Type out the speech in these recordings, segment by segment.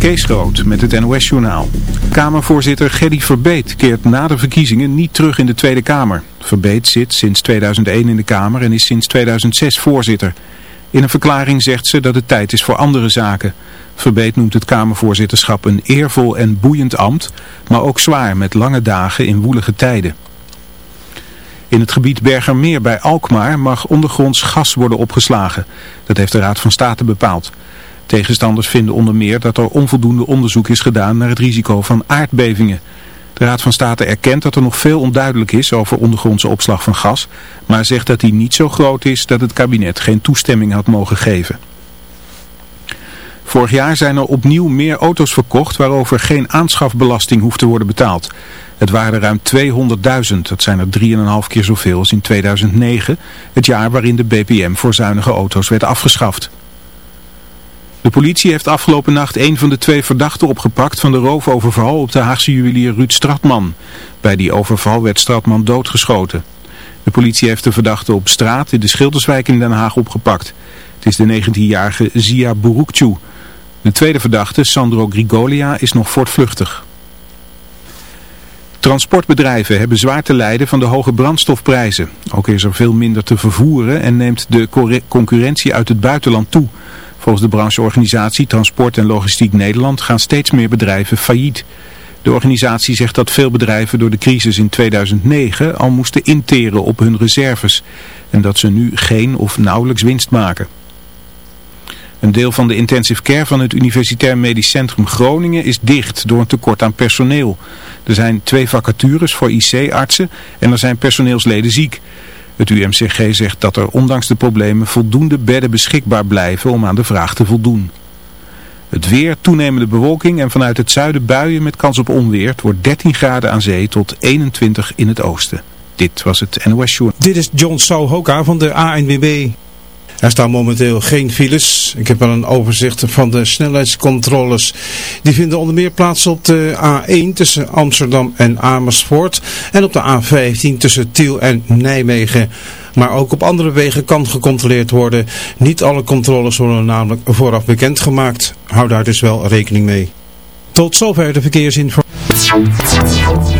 Kees Groot met het NOS-journaal. Kamervoorzitter Gerry Verbeet keert na de verkiezingen niet terug in de Tweede Kamer. Verbeet zit sinds 2001 in de Kamer en is sinds 2006 voorzitter. In een verklaring zegt ze dat het tijd is voor andere zaken. Verbeet noemt het Kamervoorzitterschap een eervol en boeiend ambt, maar ook zwaar met lange dagen in woelige tijden. In het gebied Bergermeer bij Alkmaar mag ondergronds gas worden opgeslagen. Dat heeft de Raad van State bepaald. Tegenstanders vinden onder meer dat er onvoldoende onderzoek is gedaan naar het risico van aardbevingen. De Raad van State erkent dat er nog veel onduidelijk is over ondergrondse opslag van gas, maar zegt dat die niet zo groot is dat het kabinet geen toestemming had mogen geven. Vorig jaar zijn er opnieuw meer auto's verkocht waarover geen aanschafbelasting hoeft te worden betaald. Het waren er ruim 200.000, dat zijn er 3,5 keer zoveel als in 2009, het jaar waarin de BPM voor zuinige auto's werd afgeschaft. De politie heeft afgelopen nacht een van de twee verdachten opgepakt van de roofoverval op de Haagse juwelier Ruud Stratman. Bij die overval werd Stratman doodgeschoten. De politie heeft de verdachte op straat in de Schilderswijk in Den Haag opgepakt. Het is de 19-jarige Zia Burukcu. De tweede verdachte, Sandro Grigolia, is nog voortvluchtig. Transportbedrijven hebben zwaar te lijden van de hoge brandstofprijzen. Ook is er veel minder te vervoeren en neemt de concurrentie uit het buitenland toe. Volgens de brancheorganisatie Transport en Logistiek Nederland gaan steeds meer bedrijven failliet. De organisatie zegt dat veel bedrijven door de crisis in 2009 al moesten interen op hun reserves. En dat ze nu geen of nauwelijks winst maken. Een deel van de intensive care van het Universitair Medisch Centrum Groningen is dicht door een tekort aan personeel. Er zijn twee vacatures voor IC-artsen en er zijn personeelsleden ziek. Het UMCG zegt dat er ondanks de problemen voldoende bedden beschikbaar blijven om aan de vraag te voldoen. Het weer, toenemende bewolking en vanuit het zuiden buien met kans op onweer. Het wordt 13 graden aan zee tot 21 in het oosten. Dit was het NOS Journal. Dit is John Souhoka van de ANWB. Er staan momenteel geen files. Ik heb wel een overzicht van de snelheidscontroles. Die vinden onder meer plaats op de A1 tussen Amsterdam en Amersfoort. En op de A15 tussen Tiel en Nijmegen. Maar ook op andere wegen kan gecontroleerd worden. Niet alle controles worden namelijk vooraf bekendgemaakt. Hou daar dus wel rekening mee. Tot zover de verkeersinformatie.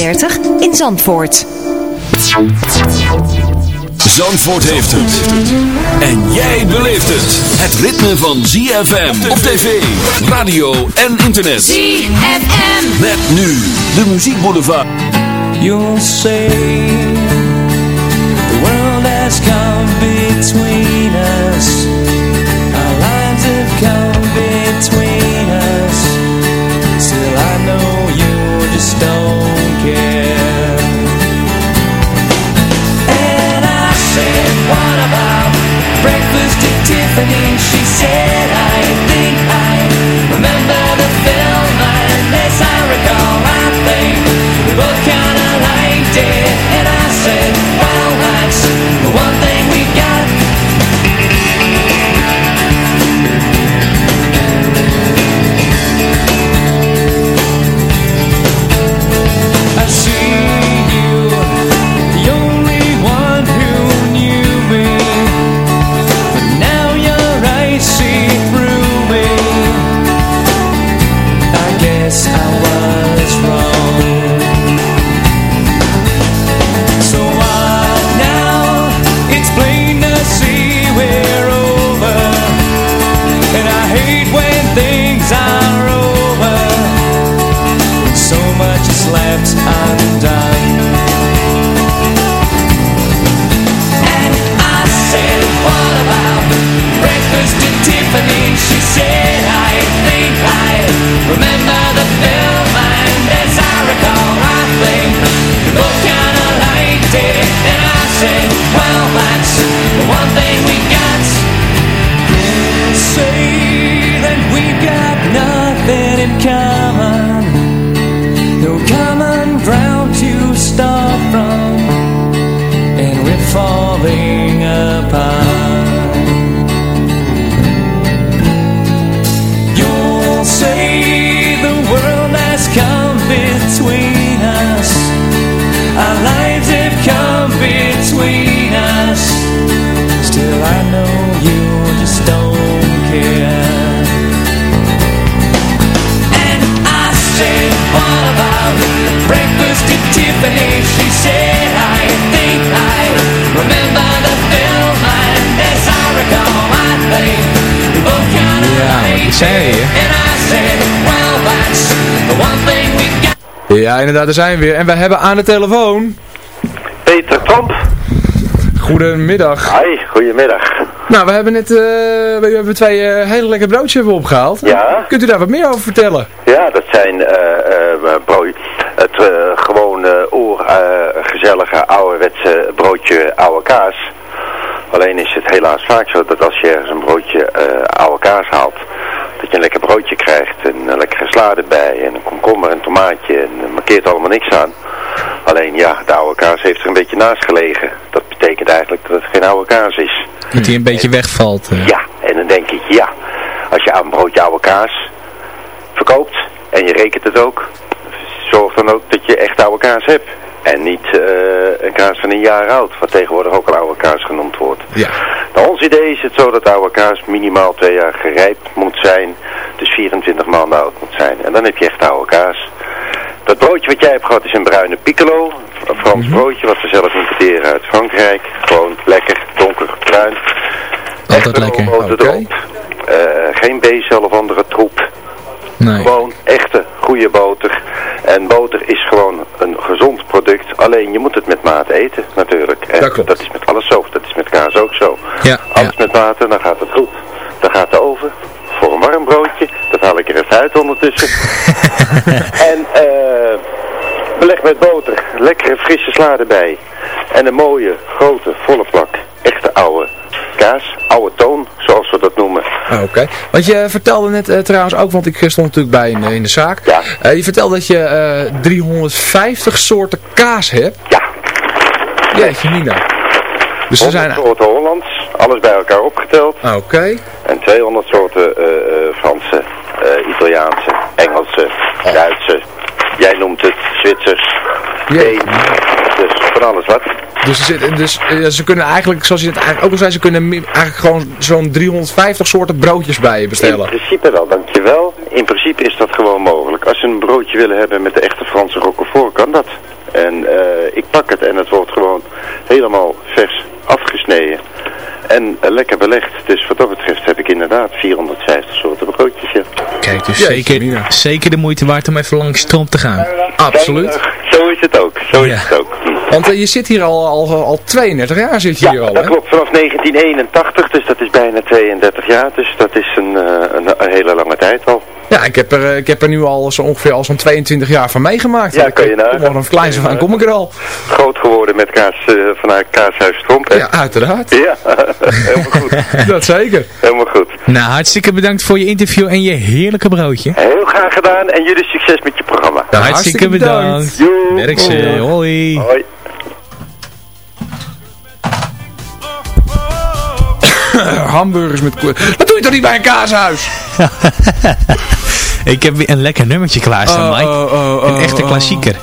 in Zandvoort. Zandvoort heeft het. En jij beleeft het. Het ritme van ZFM op tv, radio en internet. ZFM. Met nu de muziekboulevard. You'll say the world has come between us. change what about breakfast at Tiffany? She said, I think I remember the film and as I recall, I think we both kind of Ja, wat zijn we hier? And I said, well, that's the one thing we got. Ja, inderdaad, daar zijn we weer. En we hebben aan de telefoon... Peter Tromp. Goedemiddag. Hi, goedemiddag. Nou, we hebben net uh, we hebben twee uh, hele lekkere broodjes hebben opgehaald. Ja. Kunt u daar wat meer over vertellen? Ja, dat zijn uh, brood, het gewoon oer gezellige ouderwetse broodje oude kaas. Alleen is het helaas vaak zo dat als je ergens een broodje oude kaas haalt, dat je een lekker broodje krijgt en een lekkere sla erbij en een komkommer en een tomaatje en er markeert allemaal niks aan. Alleen ja, de oude kaas heeft er een beetje naast gelegen. Dat betekent eigenlijk dat het geen oude kaas is. Dat hij een beetje wegvalt. Ja, en dan denk ik, ja, als je een broodje oude kaas verkoopt en je rekent het ook, zorg dan ook dat je echt oude kaas hebt. En niet uh, een kaas van een jaar oud, wat tegenwoordig ook een oude kaas genoemd wordt. Ja. Nou, ons idee is het zo dat oude kaas minimaal twee jaar gerijpt moet zijn, dus 24 maanden oud moet zijn. En dan heb je echt oude kaas. Dat broodje wat jij hebt gehad is een bruine piccolo, een Frans Mhm. broodje wat we zelf importeren uit Frankrijk. Gewoon lekker, donker, bruin. Altijd lekker. Oké. erop. Eh, geen bezel of andere troep. Nee. Gewoon echte, goede boter. En boter is gewoon een gezond product. Alleen je moet het met maat eten natuurlijk. En Dat klopt. dat is met alles zo. Dat is met kaas ook zo. Ja, Alles met water, dan gaat het goed. Dan gaat de oven voor een warm broodje. Dat haal ik er even uit ondertussen. en eh beleg met boter. Lekkere frisse sla erbij. En een mooie, grote, volle plak. Echte oude kaas. Oude toon, zoals we dat noemen. Ah, Oké. Want je vertelde net eh, trouwens ook, want ik stond natuurlijk bij in, in de zaak. Ja. Eh, je vertelde dat je eh 350 soorten kaas hebt. Ja, Jeetje mina. Dus er 100 zijn... soorten Hollands. Alles bij elkaar opgeteld. Ah, Oké. En 200 soorten eh, eh, Franse, eh, Italiaanse, Engelse, Duitse. Jij noemt het Zwitsers. Deen. Dus van alles wat. Dus, zit, dus eh, ze kunnen eigenlijk, zoals je het eigenlijk ook al zei, ze kunnen eigenlijk gewoon zo'n 350 soorten broodjes bij je In bestellen. principe wel, dankjewel. In principe is dat gewoon mogelijk. Als ze een broodje willen hebben met de echte Franse roquefort, kan dat. En eh, ik pak het en het wordt gewoon helemaal vers afgesneden. En eh, lekker belegd. Dus wat dat betreft heb ik inderdaad 450 soorten broodjes. Ja. Kijk, dus Jeetje, zeker, Mina. zeker de moeite waard om even langs Tromp te gaan. Absoluut. Zo is het ook. Zo Ja. is het ook. Want eh, je zit hier al, al, al 32 jaar zit je Ja, hier al, dat hè? klopt. Vanaf 1981, dus dat is bijna 32 jaar. Dus dat is een, eh, een, een hele lange tijd al. Ja, ik heb er, eh, ik heb er nu al zo ongeveer al zo'n 22 jaar van meegemaakt. Ja, Ik- kan je nagaan. Kom Vanaf kleins af aan kom ik er al. Groot geworden met kaas eh, vanuit Kaashuis Tromp. Ja, uiteraard. Ja, helemaal goed. Dat zeker. Helemaal goed. Nou, hartstikke bedankt voor je interview en je heerlijke broodje. Heel graag gedaan en jullie succes met je programma. Hartstikke bedankt. Ze, hoi. Hoi. Hamburgers met. Dat doe je toch niet bij een kaashuis? Ik heb weer een lekker nummertje klaarstaan, Oh, Mike. oh, oh, oh, Een echte oh. klassieker.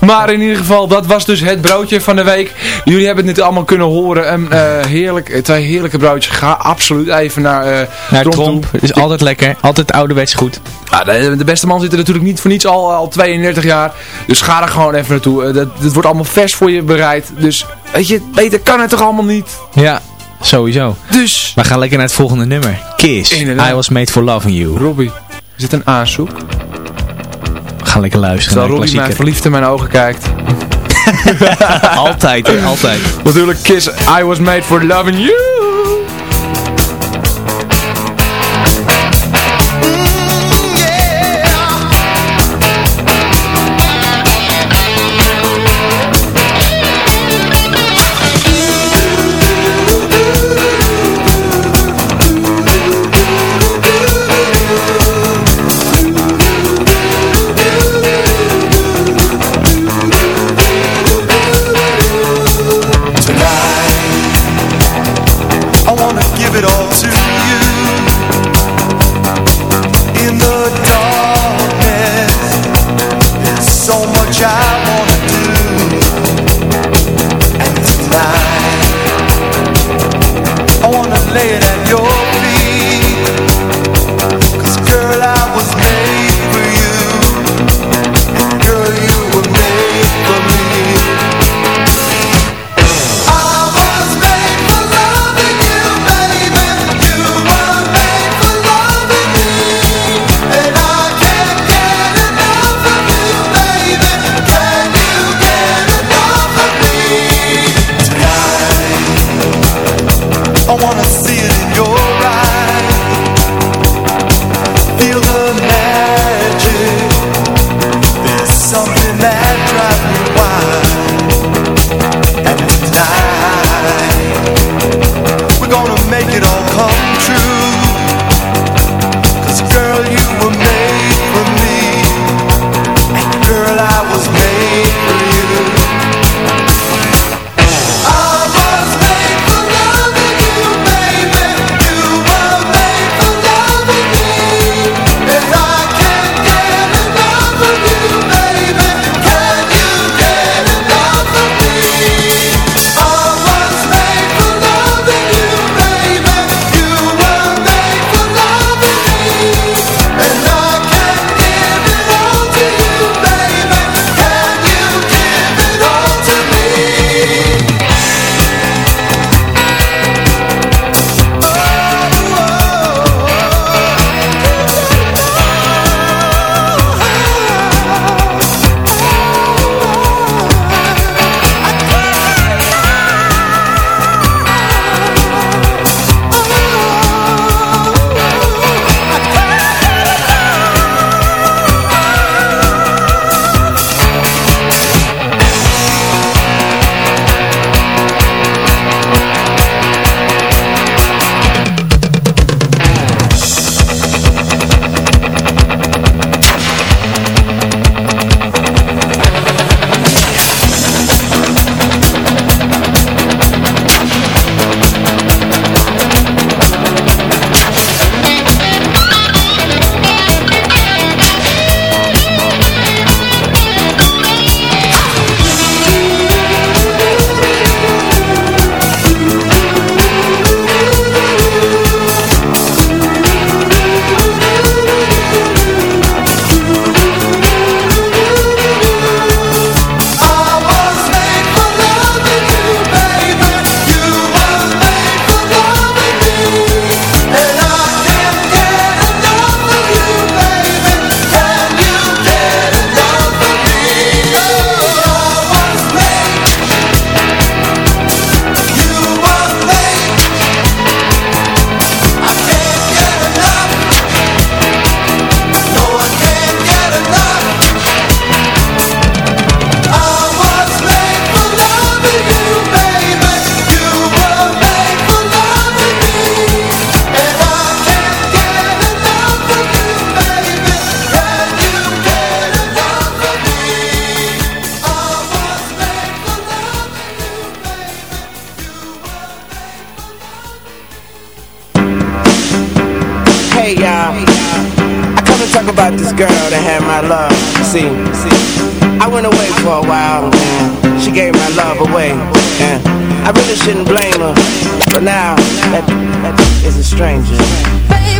Maar in ieder geval, dat was dus het broodje van de week. Jullie hebben het net allemaal kunnen horen. Een, eh, heerlijk, twee heerlijke broodjes. Ga absoluut even naar, eh Naar Tromp toe. Tromp. Het is altijd lekker. Altijd ouderwets goed. Ja, de, de beste man zit er natuurlijk niet voor niets al, al 32 jaar. Dus ga er gewoon even naartoe. Eh, dat, dat wordt allemaal vers voor je bereid. Dus, weet je, beter kan het toch allemaal niet? Ja, sowieso. Dus, We gaan lekker naar het volgende nummer. Kiss. Inderdaad. I was made for loving you. Robbie, is dit een aanzoek? We gaan lekker luisteren Terwijl naar Robbie mij verliefd in mijn ogen kijkt. altijd, hè, altijd. Natuurlijk Kiss, I was made for loving you. I had my love. See, see, I went away for a while, she gave my love away, and I really shouldn't blame her. But now that, that is a stranger. Baby,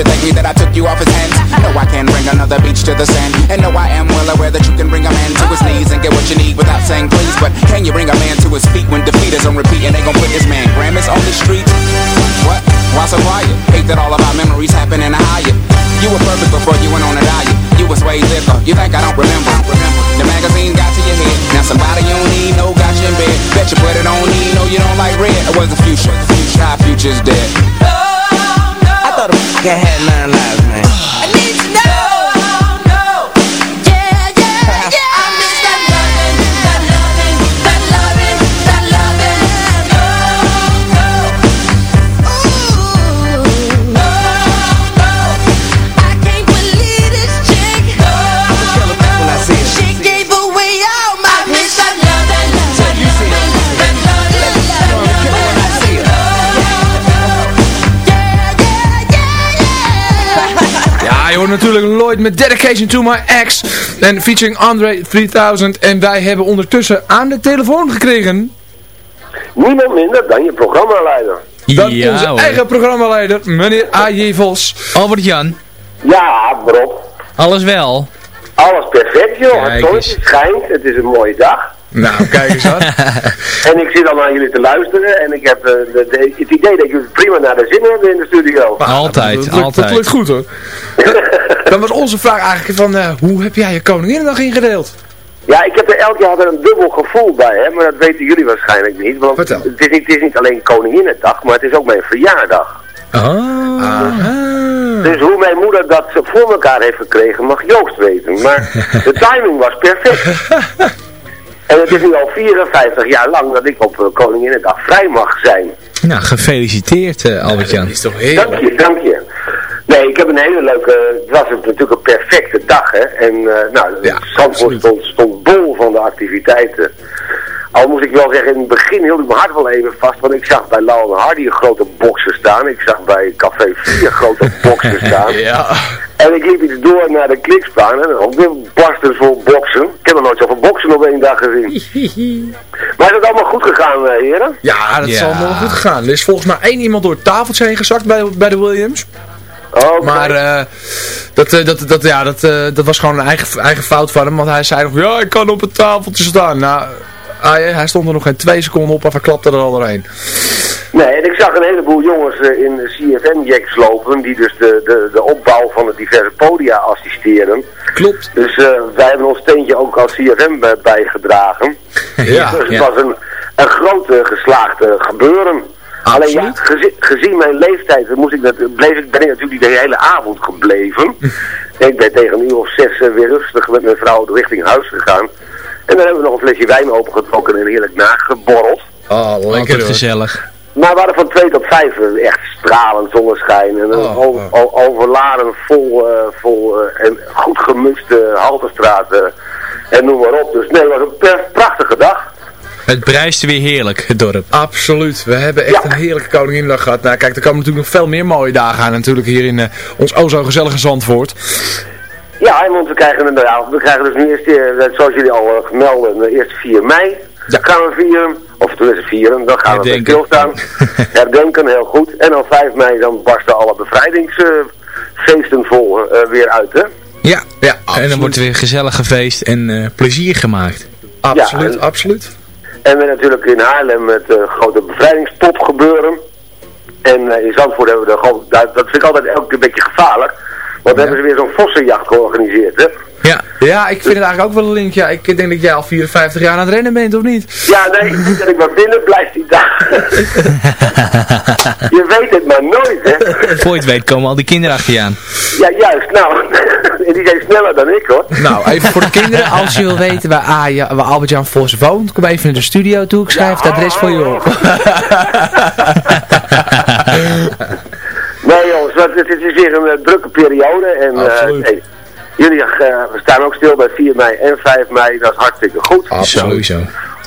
should thank me that I natuurlijk Lloyd met Dedication to My Ex. En featuring Andre 3000. En wij hebben ondertussen aan de telefoon gekregen... Niemand minder dan je programmaleider. Dan onze eigen programmaleider, meneer A.J. Vos. Albert-Jan. Ja, bro Alles wel? Alles perfect, joh. Het zonnetje schijnt. Het is een mooie dag. Nou, kijk eens aan. en ik zit al aan jullie te luisteren en ik heb eh, het idee dat jullie prima naar de zin hebben in de studio. Altijd, altijd. Dat lukt goed hoor. Dan was onze vraag eigenlijk van, eh, hoe heb jij je Koninginnedag ingedeeld? Ja, ik heb er elk jaar een dubbel gevoel bij, hè, maar dat weten jullie waarschijnlijk niet. Want het is niet, het is niet alleen Koninginnedag, maar het is ook mijn verjaardag. Ah. ah. Dus hoe mijn moeder dat voor elkaar heeft gekregen, mag Joost weten. Maar de timing was perfect. En het is nu al 54 jaar lang dat ik op eh, Koninginnedag vrij mag zijn. Nou, gefeliciteerd eh, Albert-Jan. dat is toch heel... Dank je, dank je. Nee, ik heb een hele leuke... Het was natuurlijk een perfecte dag, hè. En uh, nou, ja, Zandvoort stond, bol van de activiteiten. Al moest ik wel zeggen, in het begin hield ik mijn hart wel even vast. Want ik zag bij Lau en Hardy een grote boksen staan. Ik zag bij Café 4 grote boksen staan. ja. En ik liep iets door naar de klikspaan. En ook weer barsten vol boksen. Ik heb nog nooit zoveel boksen op één dag gezien. maar is het allemaal goed gegaan, eh, heren? Ja, dat is allemaal goed gegaan. Er is volgens mij één iemand door het tafeltje heen gezakt bij, bij de Williams. Oké. Maar eh, dat, eh, dat, dat, ja, dat, eh, dat was gewoon een eigen, eigen fout van hem. Want hij zei nog, ja, ik kan op het tafeltje staan. Nou, ah, ja, hij stond er nog geen twee seconden op of hij klapte er al doorheen. Nee, en ik zag een heleboel jongens in de CFM-jacks lopen, die dus de, de, de opbouw van de diverse podia assisteren. Klopt. Dus wij hebben ons steentje ook als CFM bij- bijgedragen. Ja, dus het ja. was een, een groot eh, geslaagd eh, gebeuren. Alleen ja, gezi- gezien mijn leeftijd moest ik dat, bleef ik, ben ik natuurlijk de hele avond gebleven. ik ben tegen een uur of zes eh, weer rustig met mijn vrouw richting huis gegaan. En dan hebben we nog een flesje wijn opengetrokken en heerlijk nageborreld. Oh, lekker gezellig. Maar we hadden van 2 tot 5 echt stralend zonneschijn. En een Oh, oh. overladen, vol, eh, vol eh, en goed gemuste haltestraat. eh, en noem maar op. Dus nee, het was een prachtige dag. Het bruiste weer heerlijk, het dorp. Absoluut. We hebben echt Ja. een heerlijke Koninginnedag gehad. Nou, kijk, er komen natuurlijk nog veel meer mooie dagen aan natuurlijk hier in eh, ons o zo gezellige Zandvoort. Ja, en want we krijgen, een- ja, we krijgen dus nu eerst, eh, zoals jullie al melden, de eerste 4 mei. Ja. gaan we vieren. Of tenminste vieren, dan gaan we Herdenken. stilstaan. Herdenken, heel goed. En dan 5 mei dan barsten alle bevrijdingsfeesten vol eh, weer uit, hè? Ja, Ja, en dan wordt er weer gezellig gefeest en eh, plezier gemaakt. Absoluut, Ja, en- absoluut. En we natuurlijk in Haarlem het eh, grote bevrijdingstop gebeuren. En eh, in Zandvoort hebben we de gewoon, dat, dat vind ik altijd elke keer een beetje gevaarlijk. Want dan hebben ze weer zo'n vossenjacht georganiseerd, hè? Ja, Ja, ik vind het eigenlijk ook wel een link. Ja, ik denk dat jij al 54 jaar aan het rennen bent, of niet? Ja, nee, dat ik maar binnen blijft die dag. je weet het maar nooit, hè? voor je het weet komen al die kinderen achter je aan. Ja, juist, nou. en die zijn sneller dan ik, hoor. Nou, even voor de kinderen. Als je wil weten waar, ah, ja, waar Albert-Jan Vos woont, kom even naar de studio toe. Ik schrijf het adres voor je op. Nee, jongens, want het is weer een eh, drukke periode. En eh, Absoluut. Jullie eh, we staan ook stil bij 4 mei en 5 mei. Dat is hartstikke goed. Sowieso.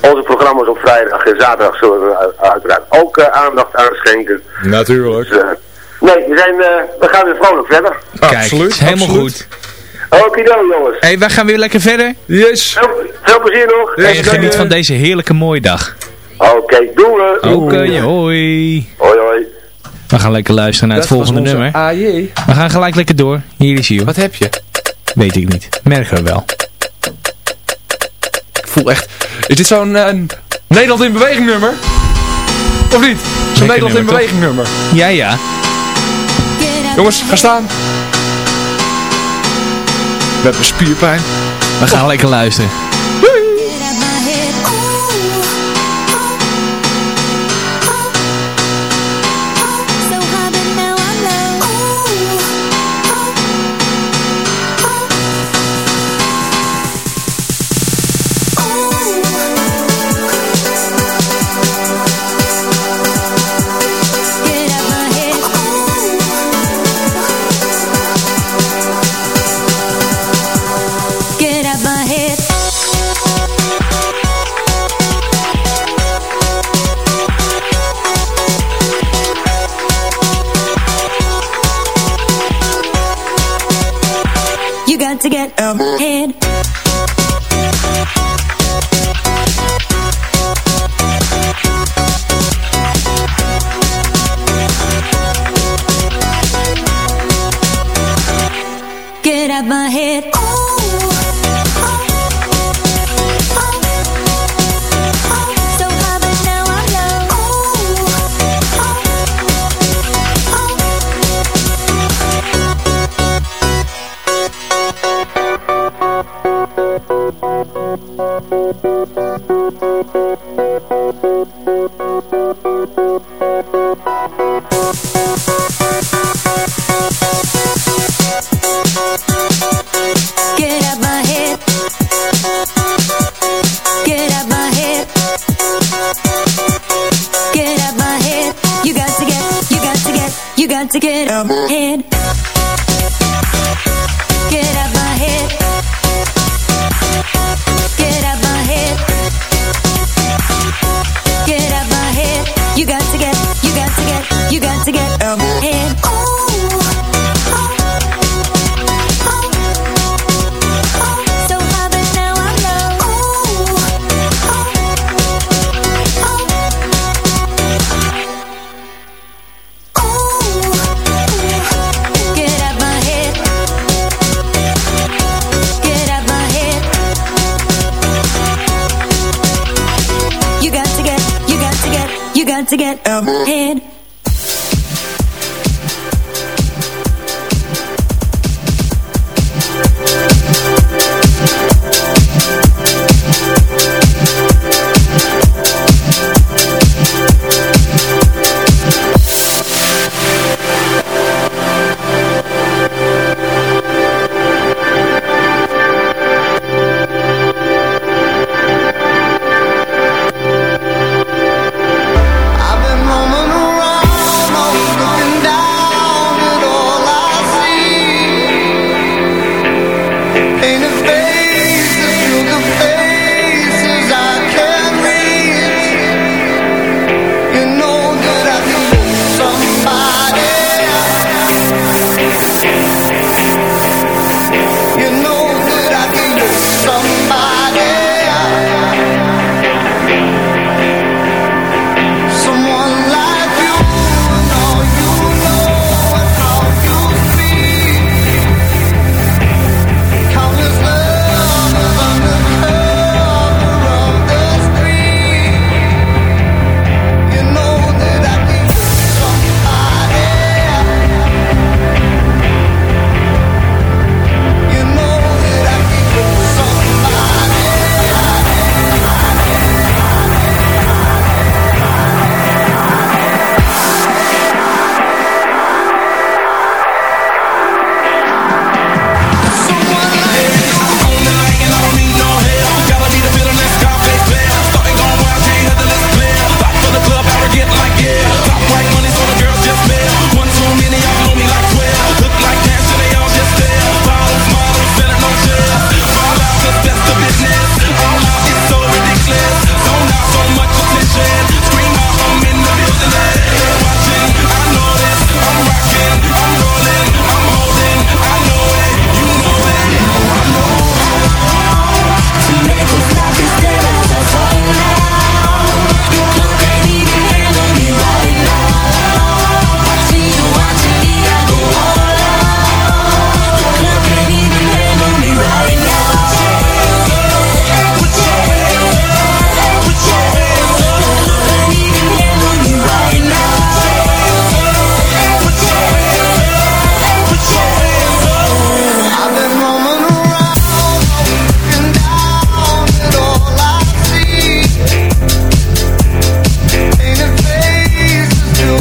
Onze programma's op vrijdag en zaterdag zullen we u- uiteraard ook eh, aandacht aan schenken. Natuurlijk. Dus, eh, nee, we, zijn, eh, we gaan weer vrolijk verder. Kijk, Absoluut, helemaal absoluut. goed. Okido jongens. Hé, hey, wij gaan weer lekker verder. Yes. Veel, veel plezier nog. En geniet van deze heerlijke mooie dag. Oké, doen we. Oké, hoi. Hoi hoi. We gaan lekker luisteren naar het Dat volgende nummer. AJ. We gaan gelijk lekker door. Hier is hij. Wat heb je? Weet ik niet. Merken we wel. Ik voel echt... Is dit zo'n eh, Nederland in beweging nummer? Of niet? Zo'n Nederland in toch? beweging nummer. Ja, ja. Jongens, ga staan. We hebben spierpijn. We gaan lekker luisteren.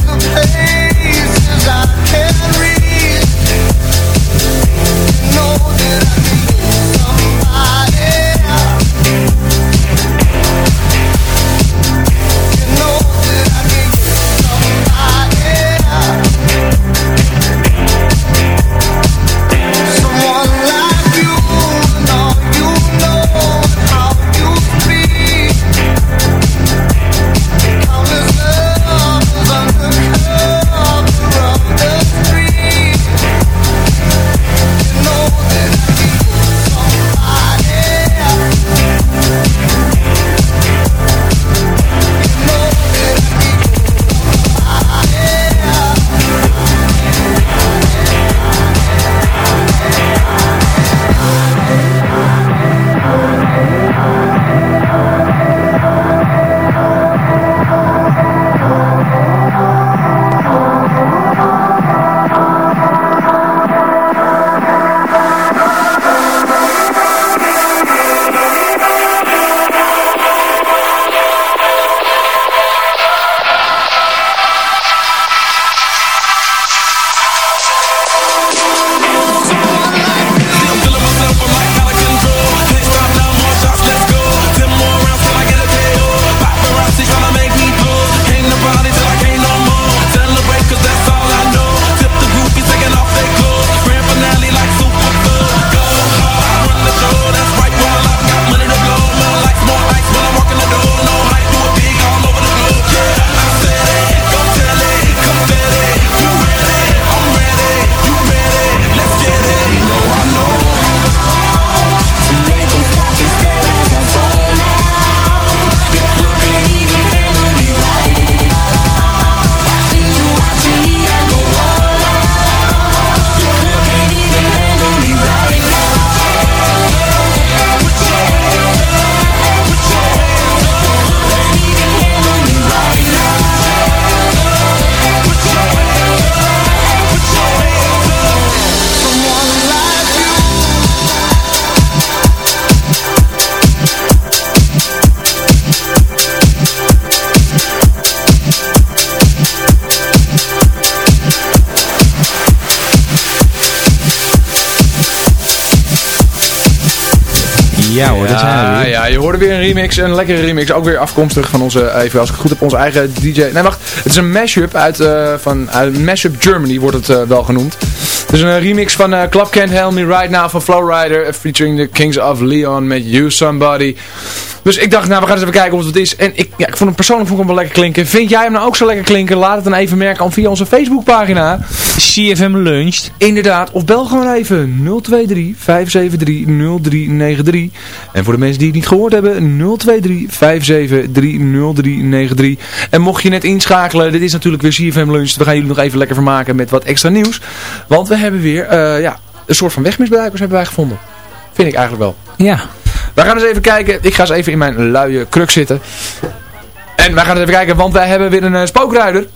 the faces I weer een remix, een lekkere remix, ook weer afkomstig van onze, even als ik goed heb, onze eigen DJ. Nee, wacht, het is een mashup uit, eh, van, Mashup Germany wordt het eh, wel genoemd. Het is een remix van eh, Club Can't Help Me Right Now van Flowrider, eh, featuring the Kings of Leon met You Somebody. Dus ik dacht, nou we gaan eens even kijken of het is. En ik, ja, ik vond hem persoonlijk vond ik hem wel lekker klinken. Vind jij hem nou ook zo lekker klinken? Laat het dan even merken via onze Facebookpagina. CFM Lunch. Inderdaad, of bel gewoon even 023 573 0393. En voor de mensen die het niet gehoord hebben, 023 573 0393. En mocht je net inschakelen, dit is natuurlijk weer CFM Lunch. We gaan jullie nog even lekker vermaken met wat extra nieuws. Want we hebben weer eh, ja, een soort van wegmisbruikers hebben wij gevonden. Vind ik eigenlijk wel. Ja. We gaan eens even kijken. Ik ga eens even in mijn luie kruk zitten. En wij gaan eens even kijken, want wij hebben weer een eh, spookrijder.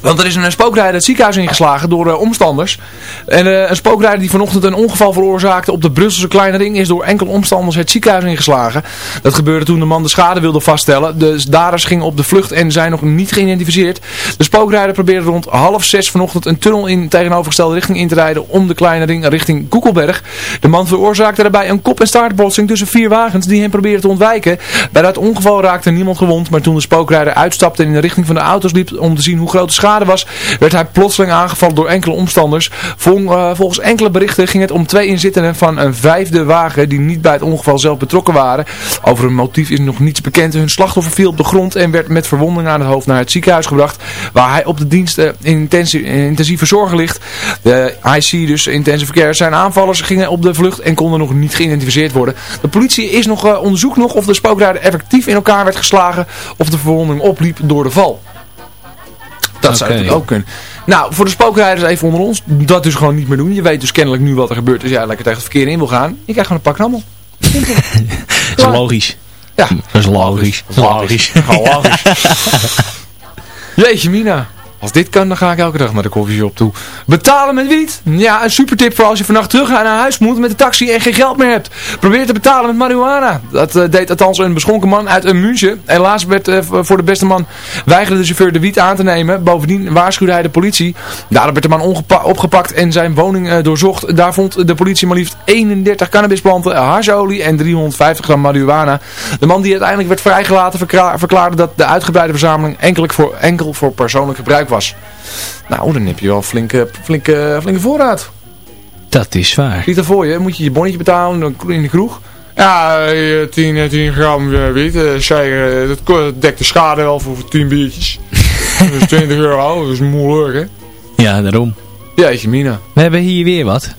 Want er is een spookrijder het ziekenhuis ingeslagen door eh, omstanders. En eh, een spookrijder die vanochtend een ongeval veroorzaakte op de Brusselse Kleine Ring is door enkele omstanders het ziekenhuis ingeslagen. Dat gebeurde toen de man de schade wilde vaststellen. De daders gingen op de vlucht en zijn nog niet geïdentificeerd. De spookrijder probeerde rond half zes vanochtend een tunnel in tegenovergestelde richting in te rijden om de Kleine Ring richting Koekelberg. De man veroorzaakte daarbij een kop- en staartbotsing tussen vier wagens die hem probeerden te ontwijken. Bij dat ongeval raakte niemand gewond, maar toen de spookrijder uitstapte en in de richting van de auto's liep om te zien hoe groot de schade was, werd hij plotseling aangevallen door enkele omstanders. Eh, volgens enkele berichten ging het om twee inzittenden van een vijfde wagen die niet bij het ongeval zelf betrokken waren. Over hun motief is nog niets bekend. Hun slachtoffer viel op de grond en werd met verwondingen aan het hoofd naar het ziekenhuis gebracht, waar hij op de dienst intensie- intensieve zorg ligt. De IC, dus intensive care, zijn aanvallers gingen op de vlucht en konden nog niet geïdentificeerd worden. De politie is nog eh, onderzoekt nog of de spookrijder effectief in elkaar werd geslagen of de verwonding opliep door de val. Dat zou Oké. natuurlijk ook kunnen. Nou, voor de spookrijders even onder ons. Dat dus gewoon niet meer doen. Je weet dus kennelijk nu wat er gebeurt. Dus ja, lekker tegen het verkeer in wil gaan. Je krijgt gewoon een pak rammel. Dat is logisch. Ja. Dat is logisch. Dat is logisch. Gewoon logisch. Jeetje mina. Als dit kan, dan ga ik elke dag naar de koffieshop toe. Betalen met wiet? Ja, een supertip voor als je vannacht terug naar huis moet met de taxi en geen geld meer hebt. Probeer te betalen met marihuana. Dat eh, deed althans een beschonken man uit een München. Helaas werd eh, voor de beste man weigerde de chauffeur de wiet aan te nemen. Bovendien waarschuwde hij de politie. Daarop werd de man opgepakt en zijn woning eh, doorzocht. Daar vond de politie maar liefst 31 cannabisplanten, harsolie en 350 gram marihuana. De man die uiteindelijk werd vrijgelaten verkla- verklaarde dat de uitgebreide verzameling enkel voor, enkel voor persoonlijk gebruik was. Nou, dan heb je wel flinke, flinke, flinke voorraad. Dat is waar. Zie je voor je, moet je je bonnetje betalen dan in de kroeg. Ja, eh, 10, eh, 10 gram eh, wiet, eh, zei, eh, dat dekt de schade wel voor 10 biertjes. dat is 20 euro, dat is moeilijk hè. Ja, daarom. Jeetje mina. We hebben hier weer wat.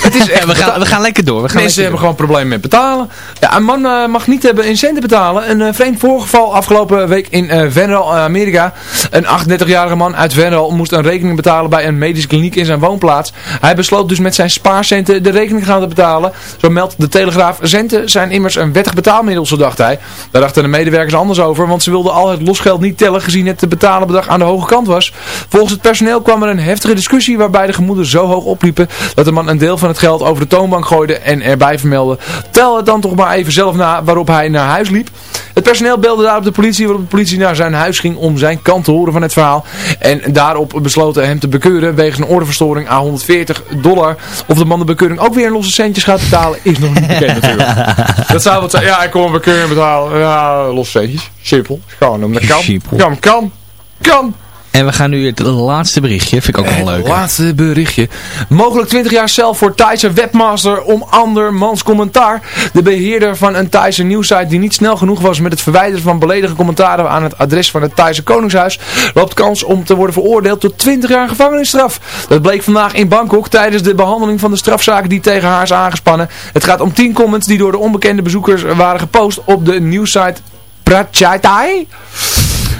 Het is echt, we, gaan, we gaan lekker door. We gaan Mensen hebben gewoon problemen met betalen. Ja, een man eh, mag niet hebben in centen betalen. Een eh, vreemd voorgeval afgelopen week in eh, Amerika. Een 38-jarige man uit Venral moest een rekening betalen bij een medische kliniek in zijn woonplaats. Hij besloot dus met zijn spaarcenten de rekening gaan te betalen. Zo meldt de Telegraaf. Centen zijn immers een wettig betaalmiddel, zo dacht hij. Daar dachten de medewerkers anders over, want ze wilden al het losgeld niet tellen gezien het te betalen bedrag aan de hoge kant was. Volgens het personeel kwam er een heftige discussie waarbij de gemoederen zo hoog opliepen dat de man een deel van het geld over de toonbank gooide en erbij vermeldde. Tel het dan toch maar even zelf na waarop hij naar huis liep. Het personeel belde daarop de politie waarop de politie naar zijn huis ging om zijn kant te horen van het verhaal. En daarop besloten hem te bekeuren wegens een ordeverstoring aan 140 dollar. Of de man de bekeuring ook weer in losse centjes gaat betalen is nog niet bekend natuurlijk. Dat zou wat zijn. Ja, ik kom een bekeuring betalen. Ja, losse centjes. Simpel. Gewoon omdat kan. Ja, kan. Kan. En we gaan nu het laatste berichtje. Vind ik ook wel leuk. hè? Laatste berichtje. Mogelijk 20 jaar cel voor Thaise webmaster om andermans commentaar. De beheerder van een Thaise nieuwsite die niet snel genoeg was met het verwijderen van beledige commentaren aan het adres van het Thaise Koningshuis, loopt kans om te worden veroordeeld tot 20 jaar gevangenisstraf. Dat bleek vandaag in Bangkok tijdens de behandeling van de strafzaak die tegen haar is aangespannen. Het gaat om 10 comments die door de onbekende bezoekers waren gepost op de nieuwsite Prachaitai.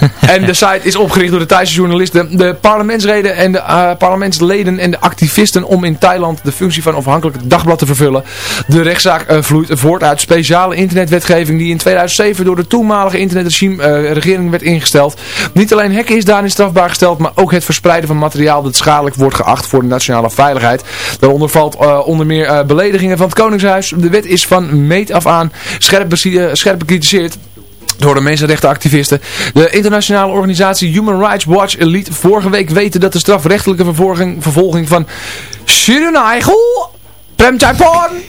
en de site is opgericht door de Thaise journalisten, de parlementsleden en de eh, parlementsleden en de activisten om in Thailand de functie van onafhankelijk dagblad te vervullen. De rechtszaak eh, vloeit voort uit speciale internetwetgeving die in 2007 door de toenmalige internetregime eh, regering werd ingesteld. Niet alleen hacken is daarin strafbaar gesteld, maar ook het verspreiden van materiaal dat schadelijk wordt geacht voor de nationale veiligheid. Daaronder valt onder meer beledigingen van het Koningshuis. De wet is van meet af aan scherp, scherp bekritiseerd door de mensenrechtenactivisten. De internationale organisatie Human Rights Watch liet vorige week weten dat de strafrechtelijke vervolging, vervolging van Shirunaichel Premchaiporn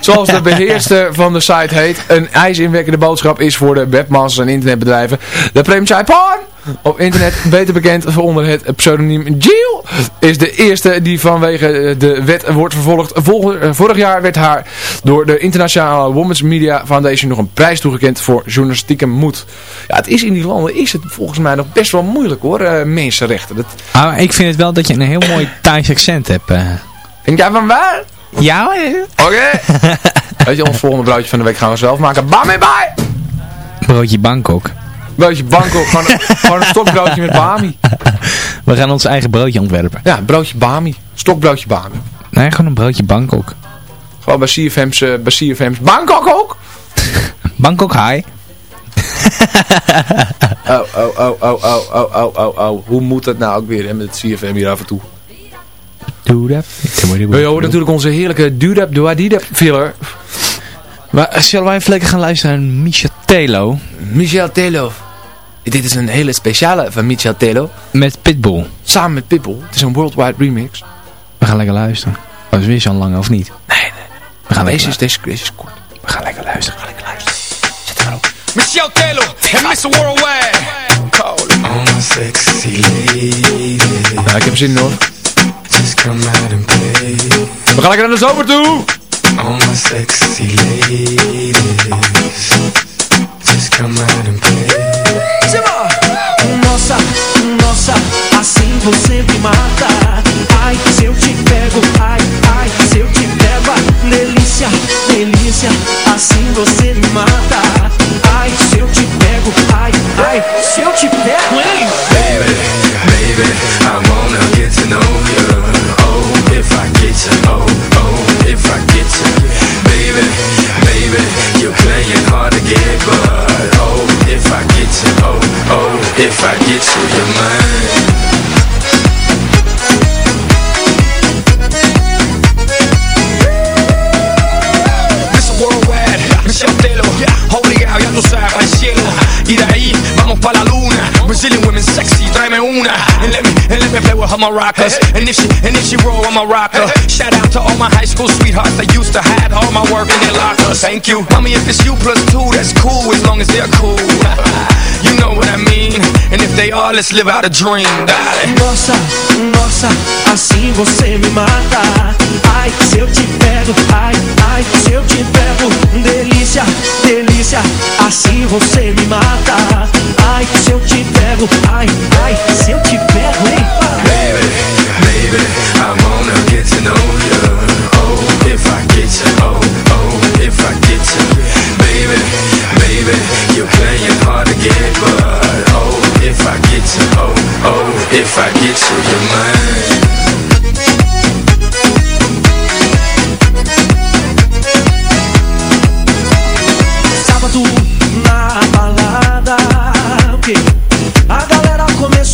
zoals de beheerster van de site heet. Een ijsinwekkende boodschap is voor de webmasters en internetbedrijven. De Prem Saipan, op internet beter bekend onder het pseudoniem Jill, is de eerste die vanwege de wet wordt vervolgd. Vol- eh, Vorig jaar werd haar door de Internationale Women's Media Foundation nog een prijs toegekend voor journalistieke moed. Ja, het is in die landen is het volgens mij nog best wel moeilijk hoor, eh, mensenrechten. Dat... Ah, ik vind het wel dat je een heel mooi Thais accent hebt. eh. Vind jij van waar? Ja, eh. Oké. Weet je, ons volgende broodje van de week gaan we zelf maken. Bam en bye! broodje Bangkok. Broodje Bangkok, gewoon, een- gewoon een stokbroodje met bami. We gaan ons eigen broodje ontwerpen. Ja, broodje bami. Stokbroodje bami. Nee, gewoon een broodje Bangkok. Gewoon bij CFM's, eh, bij CFM's. Bangkok ook? Bangkok High. Oh, oh, oh, oh, oh, oh, oh, oh, oh. Hoe moet dat nou ook weer hè, met het CFM hier af en toe? Doe dat. We horen natuurlijk onze heerlijke Dudap Duadidap filler. Maar eh, zullen wij even lekker gaan luisteren naar Michel Telo Michel Telo. Dit is een hele speciale van Michel Telo. met Pitbull. Samen met Pitbull. Het is een worldwide remix. We gaan lekker luisteren. Was weer zo lang of niet? Nee, nee. We gaan lekker, Deze is, deze, deze is kort. we gaan lekker luisteren. Michelle Taylor en Mr. Worldwide. Oh, my sexy lady. Ja, ik heb zin in hoor. Just come out and play. We gaan lekker naar de zomer toe. Oh, my sexy ladies. Just come out and play. Nossa, nossa, assim você me mata. Ai, se eu te pego, ai, ai, se eu te pego, delícia, delícia, assim você me mata. Ai, se eu te pego, ai, ai, se eu te pego, hein? Baby, baby, I if I get you, you're mine. Mr. Worldwide, Michelle Telo, obligado, ya tú sabes, al cielo Y de ahí vamos pa' la luna. Brazilian women sexy, tráeme una And let me, and let me play with her maracas And if she, and if she roll, I'm a rocker Shout out to all my high school sweethearts That used to hide all my work in their lockers. Thank you, mommy, if it's you plus two, that's cool As long as they're cool. You know what I mean. And if they are, let's live out a dream, darling Nossa, nossa, assim você me mata. Ai, se eu te pego, ai, ai, se eu te pego, delícia, delícia, assim você me mata. Ai, se eu te pego, ai, ai, se eu te pego, hein? Baby, baby, I wanna get to know you. Oh, if I get you, oh, oh, if I get you. Baby, baby, you're playing hard to get, but oh, if I get you, oh, oh, if I get you, you're mine.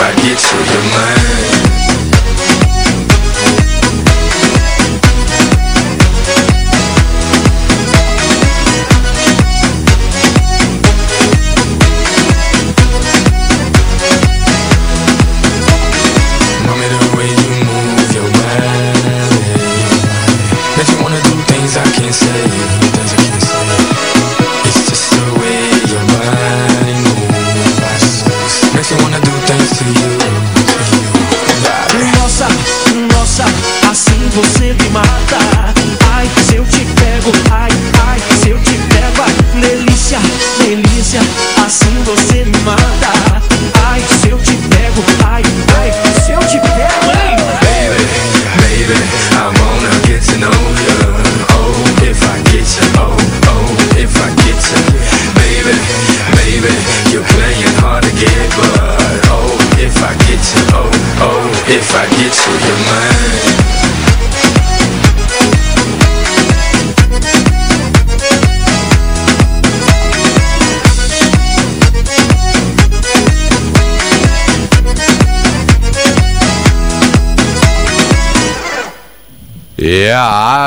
if I get to your mind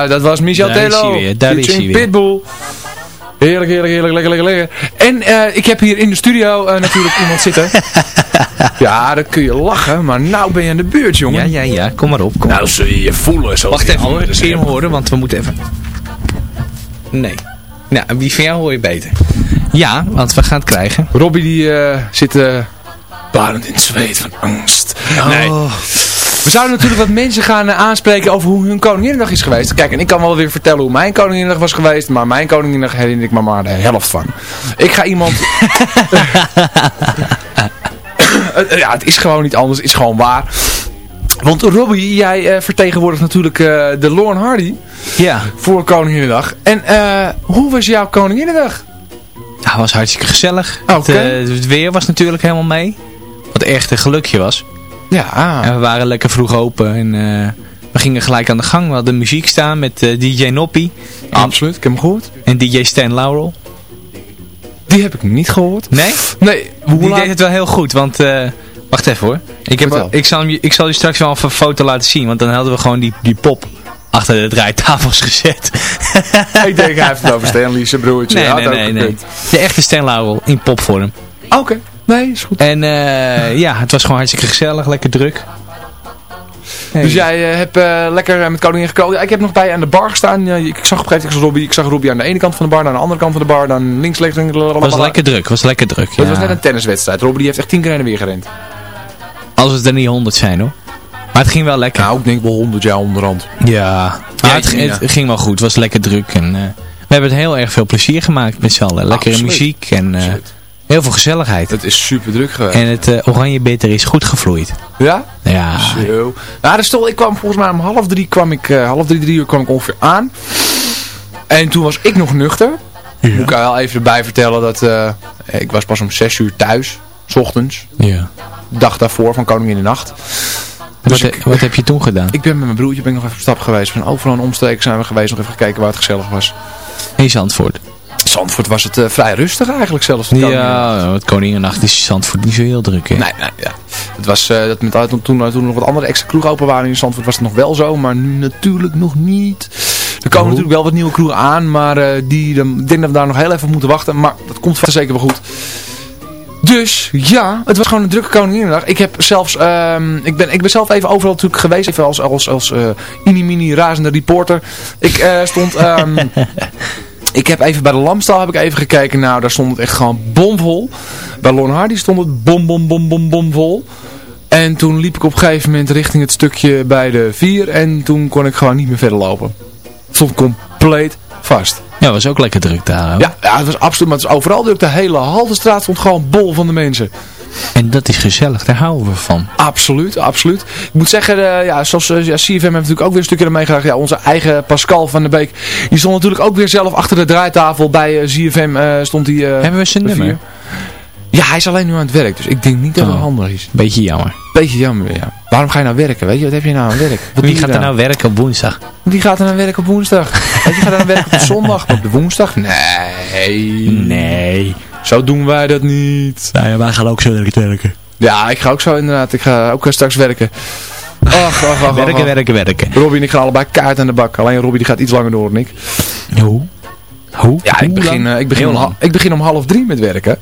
Dat was Michel Daar is Tello. hij weer, daar is hij weer. Pitbull. Heerlijk, heerlijk, heerlijk, lekker, lekker, lekker. En eh, ik heb hier in de studio eh, natuurlijk iemand zitten. Ja, dan kun je lachen, maar nou ben je aan de beurt, jongen. Ja, ja, ja. Kom maar op. Kom Nou, zul je je voelen zoals Wacht even hoor. Kun je hem horen? Want we moeten even... Nee. Nou, wie van jou hoor je beter? Ja, want we gaan het krijgen. Robbie die eh, zit barend in het zweet van angst. Nee. We zouden natuurlijk wat mensen gaan eh, aanspreken over hoe hun Koninginnedag is geweest. Kijk, en ik kan wel weer vertellen hoe mijn Koninginnedag was geweest. Maar mijn Koninginnedag herinner ik me maar de helft van. Ik ga iemand... Eh, ja, het is gewoon niet anders. Het is gewoon waar. Want Robbie, jij eh, vertegenwoordigt natuurlijk eh, de Lorne Hardy Ja. voor Koninginnedag. En eh, hoe was jouw Koninginnedag? Nou, het was hartstikke gezellig. Oké. Het, eh, het weer was natuurlijk helemaal mee. Wat echt een gelukje was. Ja. En we waren lekker vroeg open. En eh, we gingen gelijk aan de gang. We hadden muziek staan met eh, DJ Noppie. En, Absoluut, ik heb hem gehoord. en DJ Stan Laurel. Die heb ik niet gehoord. Nee? Nee, hoe Die laat- deed het wel heel goed. Want, eh, wacht even hoor. Ik, heb, ik, zal hem, je- ik zal je straks wel even een foto laten zien. Want dan hadden we gewoon die, die pop achter de draaitafels gezet. ik denk hij heeft het over Stanley, zijn broertje. Nee, nee, nee, nee. De echte Stan Laurel in popvorm. Oké, nee, is goed. En eh, ja, het was gewoon hartstikke gezellig, lekker druk. Dus jij eh, hebt eh, lekker met koningin gekozen. Ja, ik heb nog bij aan de bar gestaan. Ja, ik zag op een gegeven moment Robbie. Ik zag Robbie aan de ene kant van de bar, aan de andere kant van de bar, dan links, links, links. Het was lekker druk, was lekker druk. Het ja. was net een tenniswedstrijd. Robbie die heeft echt tien keer heen en weer gerend. Als het er niet honderd zijn hoor. Maar het ging wel lekker. Nou, ik denk wel honderd jaar onderhand. Ja, maar het, het ging wel goed. Het was lekker druk. En, eh, we hebben het heel erg veel plezier gemaakt met z'n allen. Lekkere Absoluut. muziek en eh, heel veel gezelligheid. Het is super druk geweest. En het eh, oranje bitter is goed gevloeid. Ja? Ja, Zo. Nou, de stol, ik kwam volgens mij om half drie, kwam ik, eh, half drie, drie uur kwam ik ongeveer aan. En toen was ik nog nuchter. Moet ik wel even erbij vertellen dat eh, ik was pas om zes uur thuis, s ochtends. ja. Dag daarvoor van Koningin de Nacht. Wat, Dus ik, wat heb je toen gedaan? ik ben met mijn broertje ben ik nog even op stap geweest. Van overal en omstreken zijn we geweest. Nog even gekeken waar het gezellig was. In Zandvoort. Zandvoort was het eh, vrij rustig eigenlijk zelfs. de Ja, het Koningennacht is Zandvoort niet zo heel druk. Hè? Nee, nee, ja. Het was, eh, dat met, toen, toen, toen nog wat andere extra kroegen open waren in Zandvoort was het nog wel zo, maar nu natuurlijk nog niet. Er komen natuurlijk wel wat nieuwe kroegen aan, maar eh, die, dan, ik denk dat we daar nog heel even op moeten wachten, maar dat komt vast zeker wel goed. Dus ja, het was gewoon een drukke Koninginnedag. Ik heb zelfs, ehm, ik, ben, ik ben zelf even overal natuurlijk geweest, even als, als, als mini-mini razende reporter. Ik stond, ehm, ik heb even bij de Lamstal heb ik even gekeken, nou daar stond het echt gewoon bomvol. Bij Lon Hardy stond het bom bom bom bom bomvol. En toen liep ik op een gegeven moment richting het stukje bij de 4 en toen kon ik gewoon niet meer verder lopen. Het stond compleet vast. Ja, was ook lekker druk daar. hoor. Ja, ja, het was absoluut, maar het is overal druk. De hele Haltestraat stond gewoon bol van de mensen. En dat is gezellig, daar houden we van. Absoluut, absoluut. Ik moet zeggen, eh, ja, zoals eh, ja, CFM heeft natuurlijk ook weer een stukje ermee gedaan. Ja, onze eigen Pascal van der Beek, die stond natuurlijk ook weer zelf achter de draaitafel bij CFM. eh, stond hij, eh, Hebben we zijn nummer? vier. Ja, hij is alleen nu aan het werk, dus ik denk niet dat het Oh. handig is. Beetje jammer. Beetje jammer, ja. Waarom ga je nou werken? Weet je, wat heb je nou aan werk? Wat Wie gaat er nou werken op woensdag? Wie gaat er nou werken op woensdag? Weet je, gaat er nou werken op de zondag? Maar op de woensdag? Nee. Nee. Zo doen wij dat niet. Nou ja, wij gaan ook zo werken. Ja, ik ga ook zo inderdaad. Ik ga ook eh, straks werken. Ach, ach, ach, Werken, werken, werken. Robbie en ik gaan allebei kaart aan de bak. Alleen Robbie die gaat iets langer door dan ik. Hoe? Hoe? Ja, ik begin, eh, ik, begin om, ik begin om half drie met werken.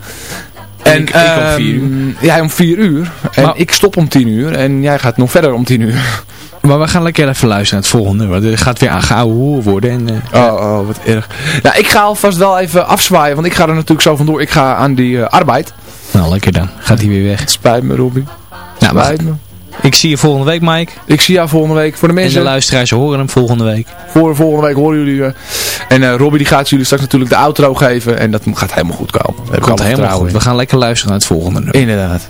En ik- ik om ehm, vier uur. Jij om vier uur. En Maar- ik stop om tien uur. En jij gaat nog verder om tien uur. Maar we gaan lekker even luisteren naar het volgende. Want het gaat weer aan geouwe worden. En, eh, Oh, oh, wat erg. Nou, ik ga alvast wel even afzwaaien. Want ik ga er natuurlijk zo vandoor. Ik ga aan die eh, arbeid. nou, lekker dan. Gaat hij weer weg. Het spijt me, Robbie. Nou, Spijt me. ik zie je volgende week, Mike. Ik zie jou volgende week. Voor de En de mensen, luisteraars horen hem volgende week. voor volgende week horen jullie. eh, en Robbie die gaat jullie straks natuurlijk de outro geven. En dat gaat helemaal goed komen. Ik Komt helemaal goed. We gaan lekker luisteren naar het volgende nummer. Inderdaad.